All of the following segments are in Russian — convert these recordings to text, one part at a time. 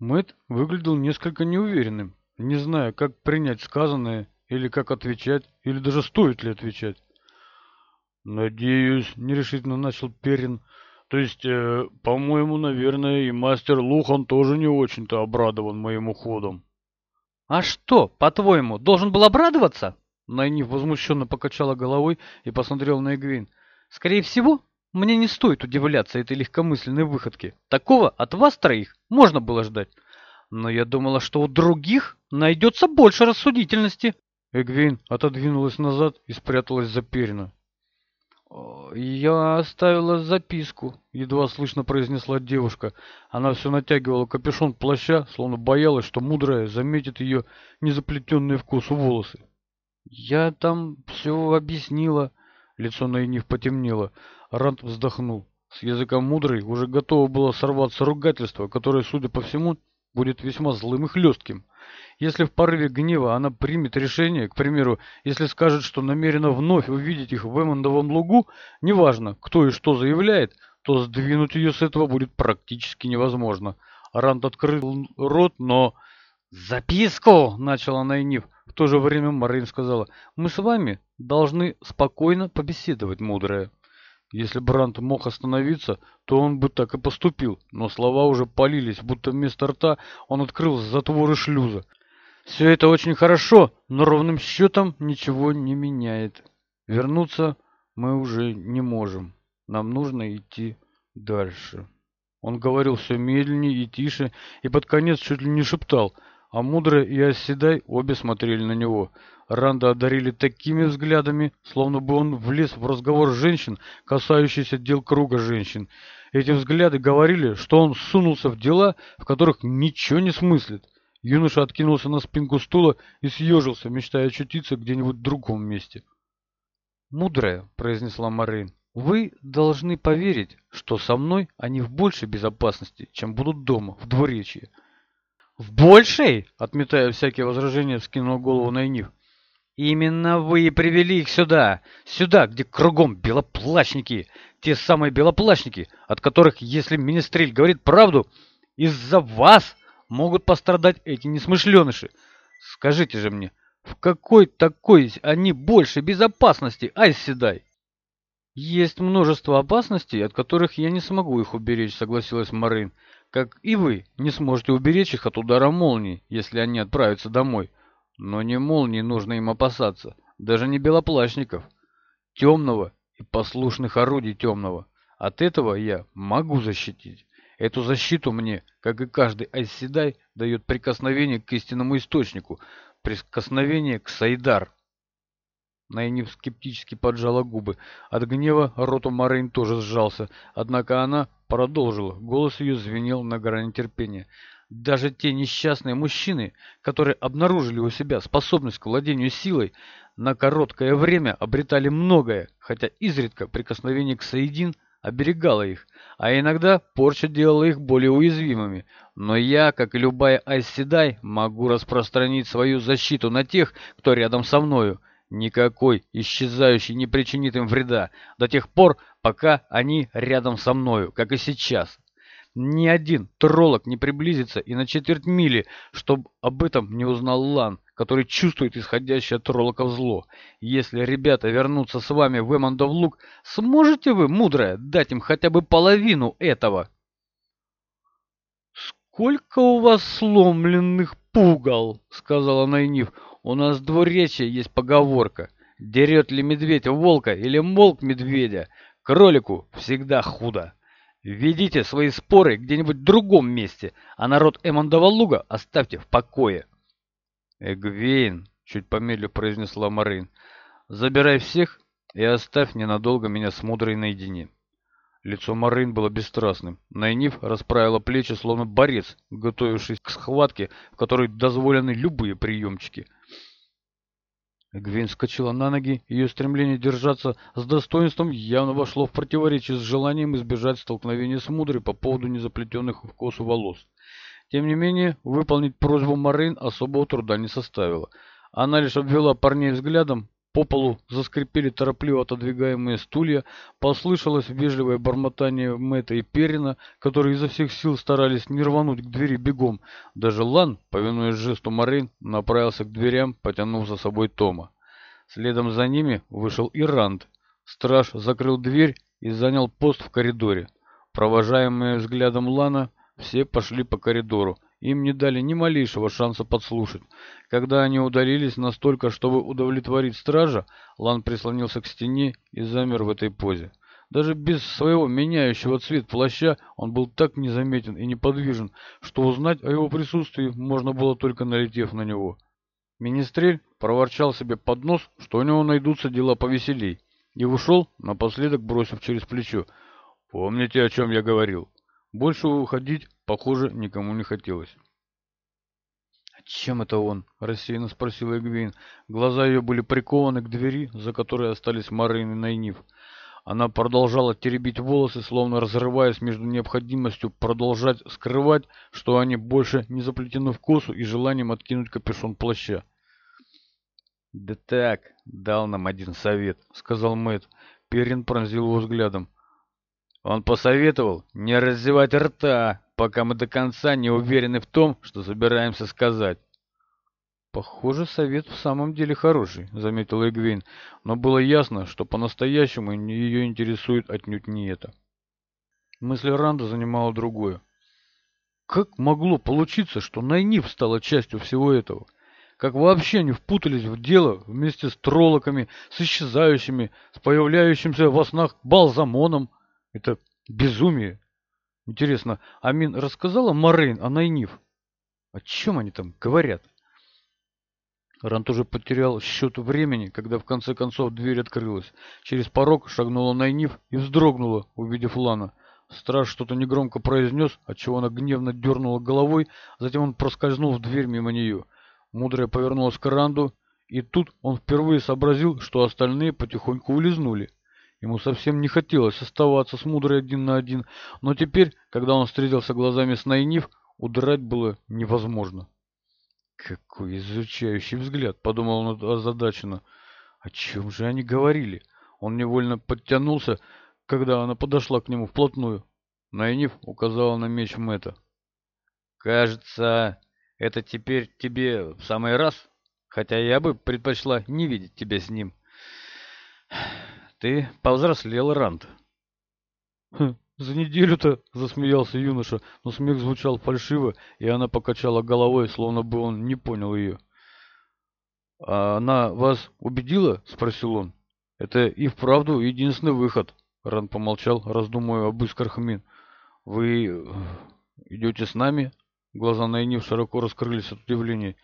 Мэт выглядел несколько неуверенным, не зная, как принять сказанное, или как отвечать, или даже стоит ли отвечать. «Надеюсь», — нерешительно начал Перин, — «то есть, э, по-моему, наверное, и мастер Лухан тоже не очень-то обрадован моим уходом». «А что, по-твоему, должен был обрадоваться?» Найниф возмущенно покачала головой и посмотрел на Эгвин. «Скорее всего, мне не стоит удивляться этой легкомысленной выходке. Такого от вас троих можно было ждать. Но я думала, что у других найдется больше рассудительности. Эгвин отодвинулась назад и спряталась за перину. «Я оставила записку», — едва слышно произнесла девушка. Она все натягивала капюшон плаща, словно боялась, что мудрая заметит ее незаплетенные в косу волосы. «Я там все объяснила», — лицо Найниф потемнело. Рант вздохнул. С языком мудрый уже готово было сорваться ругательство, которое, судя по всему, будет весьма злым и хлестким. Если в порыве гнева она примет решение, к примеру, если скажет, что намерена вновь увидеть их в Эммондовом лугу, неважно, кто и что заявляет, то сдвинуть ее с этого будет практически невозможно. Ранд открыл рот, но... «Записку!» — начала Найниф. В то же время Марин сказала, «Мы с вами должны спокойно побеседовать, мудрая». Если Брант мог остановиться, то он бы так и поступил, но слова уже полились, будто вместо рта он открыл затворы шлюза. Все это очень хорошо, но ровным счетом ничего не меняет. Вернуться мы уже не можем. Нам нужно идти дальше. Он говорил все медленнее и тише, и под конец чуть ли не шептал – а Мудрый и Оседай обе смотрели на него. Ранда одарили такими взглядами, словно бы он влез в разговор женщин, касающийся дел круга женщин. Эти взгляды говорили, что он сунулся в дела, в которых ничего не смыслит. Юноша откинулся на спинку стула и съежился, мечтая очутиться где-нибудь в другом месте. «Мудрая», — произнесла Морейн, — «вы должны поверить, что со мной они в большей безопасности, чем будут дома, в двуречье в большей отметая всякие возражения вскинул голову на найнив именно вы и привели их сюда. Сюда где кругом белоплачники те самые белоплачники от которых если министрель говорит правду из-за вас могут пострадать эти несмышленыши. Скажите же мне в какой такой они больше безопасности айседай есть множество опасностей от которых я не смогу их уберечь согласилась марин как и вы не сможете уберечь их от удара молнии, если они отправятся домой. Но не молнии нужно им опасаться, даже не белоплащников, темного и послушных орудий темного. От этого я могу защитить. Эту защиту мне, как и каждый айседай, дает прикосновение к истинному источнику, прикосновение к Сайдар. Найниф скептически поджала губы. От гнева рот у Морейн тоже сжался, однако она продолжил, голос ее звенел на грани терпения. Даже те несчастные мужчины, которые обнаружили у себя способность к владению силой, на короткое время обретали многое, хотя изредка прикосновение к соедин оберегало их, а иногда порча делала их более уязвимыми. Но я, как и любая Айседай, могу распространить свою защиту на тех, кто рядом со мною. Никакой исчезающий не причинит им вреда до тех пор, пока они рядом со мною, как и сейчас. Ни один троллок не приблизится и на четверть мили, чтобы об этом не узнал Лан, который чувствует исходящее от троллоков зло. Если ребята вернутся с вами в Эммондов Лук, сможете вы, мудрая, дать им хотя бы половину этого? «Сколько у вас сломленных пугал!» — сказала Найниф. «У нас в есть поговорка. Дерет ли медведь волка или волк медведя? Кролику всегда худо. Ведите свои споры где-нибудь в другом месте, а народ Эмондова луга оставьте в покое. Эгвейн, чуть помедлив произнесла Марин, забирай всех и оставь ненадолго меня с мудрой наедине. Лицо Марин было бесстрастным. Найниф расправила плечи, словно борец, готовившись к схватке, в которой дозволены любые приемчики — Гвин скочила на ноги, ее стремление держаться с достоинством явно вошло в противоречие с желанием избежать столкновения с Мудрой по поводу незаплетенных в косу волос. Тем не менее, выполнить просьбу Марин особого труда не составило. Она лишь обвела парней взглядом, по полу заскрипели торопливо отодвигаемые стулья, послышалось вежливое бормотание Мэтта и Перина, которые изо всех сил старались не рвануть к двери бегом. Даже Лан, повинуясь жесту Марин, направился к дверям, потянув за собой Тома. Следом за ними вышел и Ранд. Страж закрыл дверь и занял пост в коридоре. Провожаемые взглядом Лана, все пошли по коридору, им не дали ни малейшего шанса подслушать. Когда они удалились настолько, чтобы удовлетворить стража, Лан прислонился к стене и замер в этой позе. Даже без своего меняющего цвет плаща он был так незаметен и неподвижен, что узнать о его присутствии можно было только налетев на него. Министрель проворчал себе под нос, что у него найдутся дела повеселей, и ушел, напоследок бросив через плечо. «Помните, о чем я говорил? Больше уходить Похоже, никому не хотелось. «А «Чем это он?» – рассеянно спросила Эгвейн. Глаза ее были прикованы к двери, за которой остались Марин и Найниф. Она продолжала теребить волосы, словно разрываясь между необходимостью продолжать скрывать, что они больше не заплетены в косу и желанием откинуть капюшон плаща. «Да так, дал нам один совет», — сказал Мэтт. Перин пронзил его взглядом. Он посоветовал не раздевать рта, пока мы до конца не уверены в том, что собираемся сказать. «Похоже, совет в самом деле хороший», — заметила Эгвин, но было ясно, что по-настоящему ее интересует отнюдь не это. Мысль Ранда занимала другое. Как могло получиться, что Найниф стала частью всего этого? Как вообще они впутались в дело вместе с троллоками, с исчезающими, с появляющимся во снах Балзамоном, это безумие. Интересно, Амин рассказала Марейн о Найниф? О чем они там говорят? Ран тоже потерял счет времени, когда в конце концов дверь открылась. Через порог шагнула Найниф и вздрогнула, увидев Лана. Страж что-то негромко произнес, отчего она гневно дернула головой, а затем он проскользнул в дверь мимо нее. Мудрая повернулась к Ранду, и тут он впервые сообразил, что остальные потихоньку улизнули. Ему совсем не хотелось оставаться с мудрой один на один, но теперь, когда он встретился глазами с Найниф, удрать было невозможно. «Какой изучающий взгляд!» — подумал он озадаченно. «О чем же они говорили?» Он невольно подтянулся, когда она подошла к нему вплотную. Найниф указала на меч Мэтта. «Кажется, это теперь тебе в самый раз, хотя я бы предпочла не видеть тебя с ним» ты повзрослел, Ранд. Хм, за неделю-то засмеялся юноша, но смех звучал фальшиво, и она покачала головой, словно бы он не понял ее. «А она вас убедила?» — спросил он. «Это и вправду единственный выход», — Ран помолчал, раздумывая об искрах «Вы э, идете с нами?» Глаза Найнив широко раскрылись от удивления.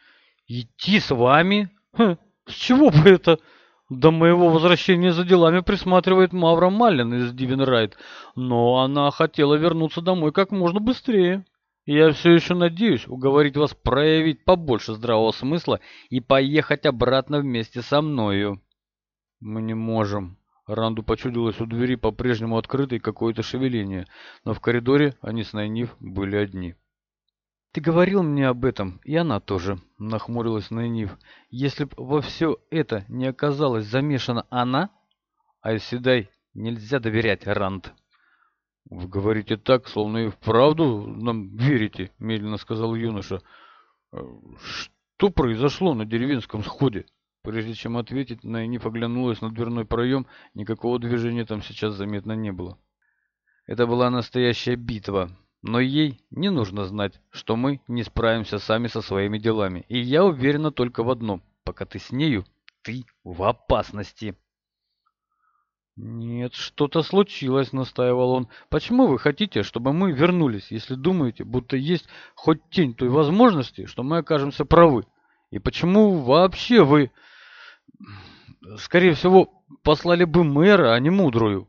«Идти с вами? Ха, с чего бы это?» До моего возвращения за делами присматривает Мавра Маллин из Дивенрайт, но она хотела вернуться домой как можно быстрее. Я все еще надеюсь уговорить вас проявить побольше здравого смысла и поехать обратно вместе со мною. Мы не можем. Ранду почудилось у двери по-прежнему открытой какое-то шевеление, но в коридоре они с Найниф были одни ты говорил мне об этом, и она тоже, нахмурилась Найниф. Если б во все это не оказалась замешана она, Айседай нельзя доверять, Ранд. Вы говорите так, словно и вправду нам верите, медленно сказал юноша. Что произошло на деревенском сходе? Прежде чем ответить, Найниф оглянулась на дверной проем, никакого движения там сейчас заметно не было. Это была настоящая битва. Но ей не нужно знать, что мы не справимся сами со своими делами. И я уверена только в одном. Пока ты с нею, ты в опасности. «Нет, что-то случилось», — настаивал он. «Почему вы хотите, чтобы мы вернулись, если думаете, будто есть хоть тень той возможности, что мы окажемся правы? И почему вообще вы...» «Скорее всего, послали бы мэра, а не мудрую».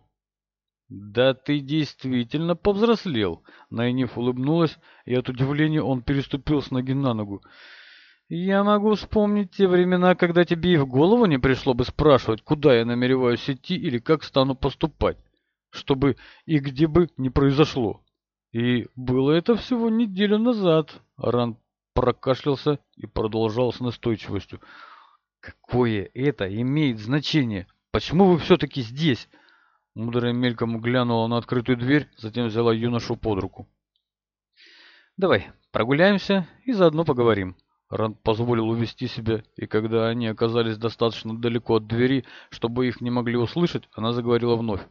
«Да ты действительно повзрослел!» Найниф улыбнулась, и от удивления он переступил с ноги на ногу. «Я могу вспомнить те времена, когда тебе и в голову не пришло бы спрашивать, куда я намереваюсь идти или как стану поступать, чтобы и где бы не произошло. И было это всего неделю назад». Ран прокашлялся и продолжал с настойчивостью. «Какое это имеет значение? Почему вы все-таки здесь?» Мудрая мельком глянула на открытую дверь, затем взяла юношу под руку. «Давай, прогуляемся и заодно поговорим». Ранд позволил увести себя, и когда они оказались достаточно далеко от двери, чтобы их не могли услышать, она заговорила вновь.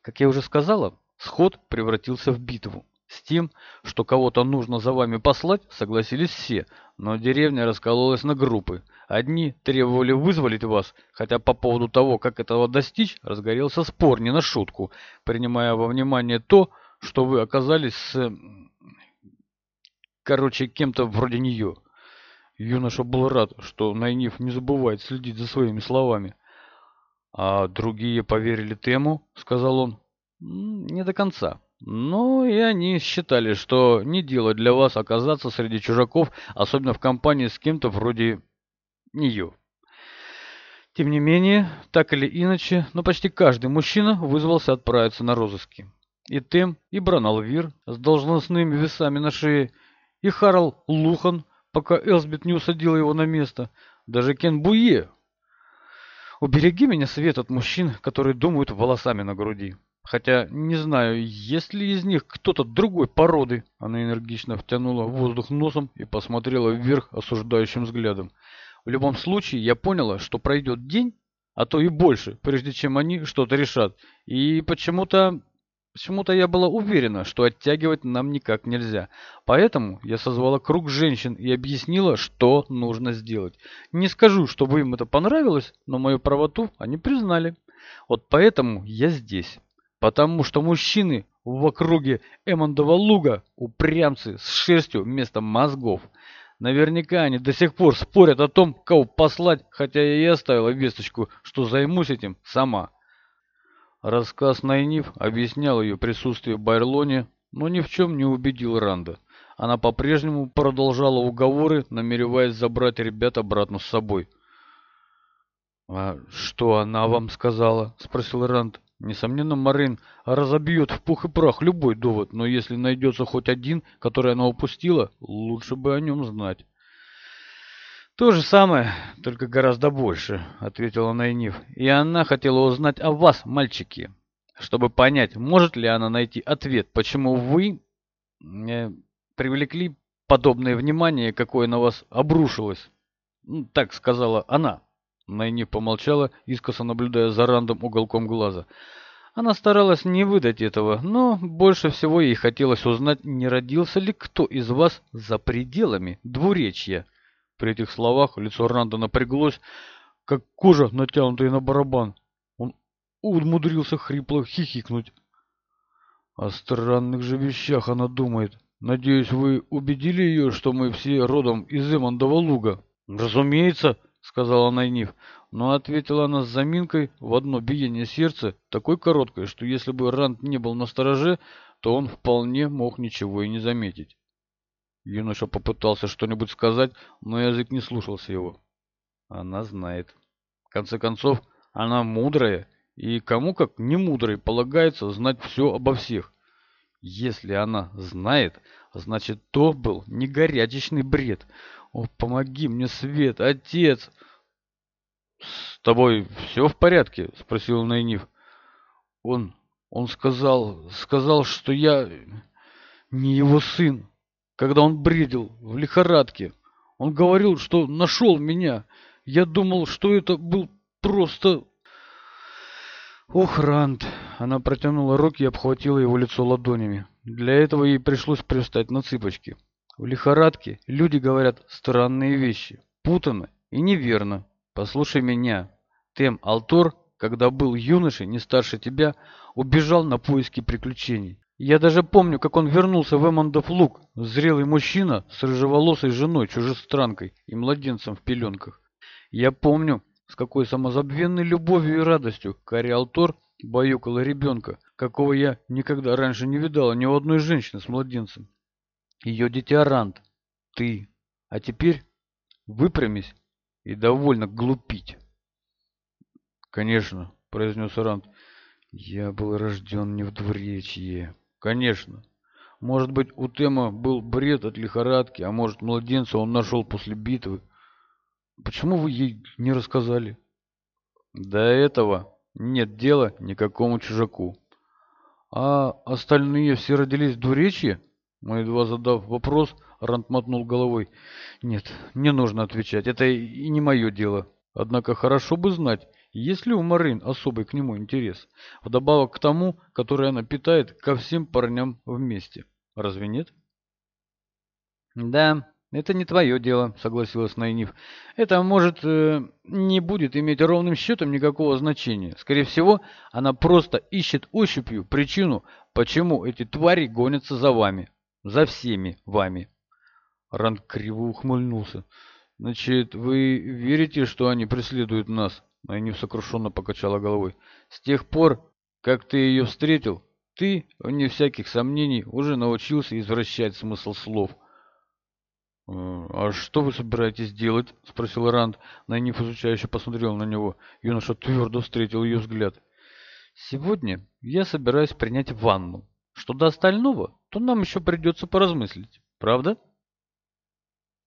Как я уже сказала, сход превратился в битву. С тем, что кого-то нужно за вами послать, согласились все, но деревня раскололась на группы. Одни требовали вызволить вас, хотя по поводу того, как этого достичь, разгорелся спор не на шутку, принимая во внимание то, что вы оказались с... короче, кем-то вроде нее. Юноша был рад, что Найниф не забывает следить за своими словами. «А другие поверили Тему?» — сказал он. «Не до конца». Ну, и они считали, что не дело для вас оказаться среди чужаков, особенно в компании с кем-то вроде нее. Тем не менее, так или иначе, но почти каждый мужчина вызвался отправиться на розыски. И Тем, и Браналвир с должностными весами на шее, и Харл Лухан, пока Элсбит не усадила его на место, даже Кен Буе. Убереги меня, Свет, от мужчин, которые думают волосами на груди. Хотя не знаю, есть ли из них кто-то другой породы. Она энергично втянула воздух носом и посмотрела вверх осуждающим взглядом. В любом случае, я поняла, что пройдет день, а то и больше, прежде чем они что-то решат. И почему-то... Почему-то я была уверена, что оттягивать нам никак нельзя. Поэтому я созвала круг женщин и объяснила, что нужно сделать. Не скажу, чтобы им это понравилось, но мою правоту они признали. Вот поэтому я здесь потому что мужчины в округе Эммондова луга упрямцы с шерстью вместо мозгов. Наверняка они до сих пор спорят о том, кого послать, хотя я и оставила весточку, что займусь этим сама. Рассказ Найниф объяснял ее присутствие в Байрлоне, но ни в чем не убедил Ранда. Она по-прежнему продолжала уговоры, намереваясь забрать ребят обратно с собой. «А что она вам сказала?» — спросил Ранд. Несомненно, Марин разобьет в пух и прах любой довод, но если найдется хоть один, который она упустила, лучше бы о нем знать. «То же самое, только гораздо больше», — ответила Найниф. «И она хотела узнать о вас, мальчики, чтобы понять, может ли она найти ответ, почему вы привлекли подобное внимание, какое на вас обрушилось». Ну, так сказала она. Мэнни помолчала, искоса наблюдая за Рандом уголком глаза. Она старалась не выдать этого, но больше всего ей хотелось узнать, не родился ли кто из вас за пределами двуречья. При этих словах лицо Ранда напряглось, как кожа, натянутая на барабан. Он умудрился хрипло хихикнуть. О странных же вещах она думает. Надеюсь, вы убедили ее, что мы все родом из Эмондова луга? Разумеется, —— сказала Найниф, но ответила она с заминкой в одно биение сердца, такой короткой, что если бы Ранд не был на стороже, то он вполне мог ничего и не заметить. Юноша попытался что-нибудь сказать, но язык не слушался его. Она знает. В конце концов, она мудрая, и кому как не мудрой полагается знать все обо всех. Если она знает, Значит, то был не горячечный бред. О, помоги мне, Свет, отец! С тобой все в порядке? Спросил Найниф. Он, он сказал, сказал, что я не его сын, когда он бредил в лихорадке. Он говорил, что нашел меня. Я думал, что это был просто... Ох, Ранд! Она протянула руки и обхватила его лицо ладонями. Для этого ей пришлось привстать на цыпочки. В лихорадке люди говорят странные вещи, путано и неверно. Послушай меня. Тем Алтор, когда был юношей, не старше тебя, убежал на поиски приключений. Я даже помню, как он вернулся в Эммондов луг, зрелый мужчина с рыжеволосой женой, чужестранкой и младенцем в пеленках. Я помню, с какой самозабвенной любовью и радостью Карри Алтор بایو کلر بون какого я никогда раньше не видала ни у одной женщины с младенцем. Ее дитярант. Ты. А теперь выпрямись и довольно глупить. Конечно, произнес Рант. Я был рожден не в двуречье. Конечно. Может быть, у Тема был бред от лихорадки, а может, младенца он нашел после битвы. Почему вы ей не рассказали? До этого, нет дела никакому чужаку. А остальные все родились в Двуречье? Но едва задав вопрос, Рант мотнул головой. Нет, не нужно отвечать, это и не мое дело. Однако хорошо бы знать, есть ли у Марин особый к нему интерес, вдобавок к тому, который она питает ко всем парням вместе. Разве нет? Да, «Это не твое дело», — согласилась Найниф. «Это может э, не будет иметь ровным счетом никакого значения. Скорее всего, она просто ищет ощупью причину, почему эти твари гонятся за вами. За всеми вами». Ранд криво ухмыльнулся. «Значит, вы верите, что они преследуют нас?» Найниф сокрушенно покачала головой. «С тех пор, как ты ее встретил, ты, вне всяких сомнений, уже научился извращать смысл слов». «А что вы собираетесь делать?» — спросил Ранд. Найниф изучающе посмотрел на него. Юноша твердо встретил ее взгляд. «Сегодня я собираюсь принять ванну. Что до остального, то нам еще придется поразмыслить. Правда?»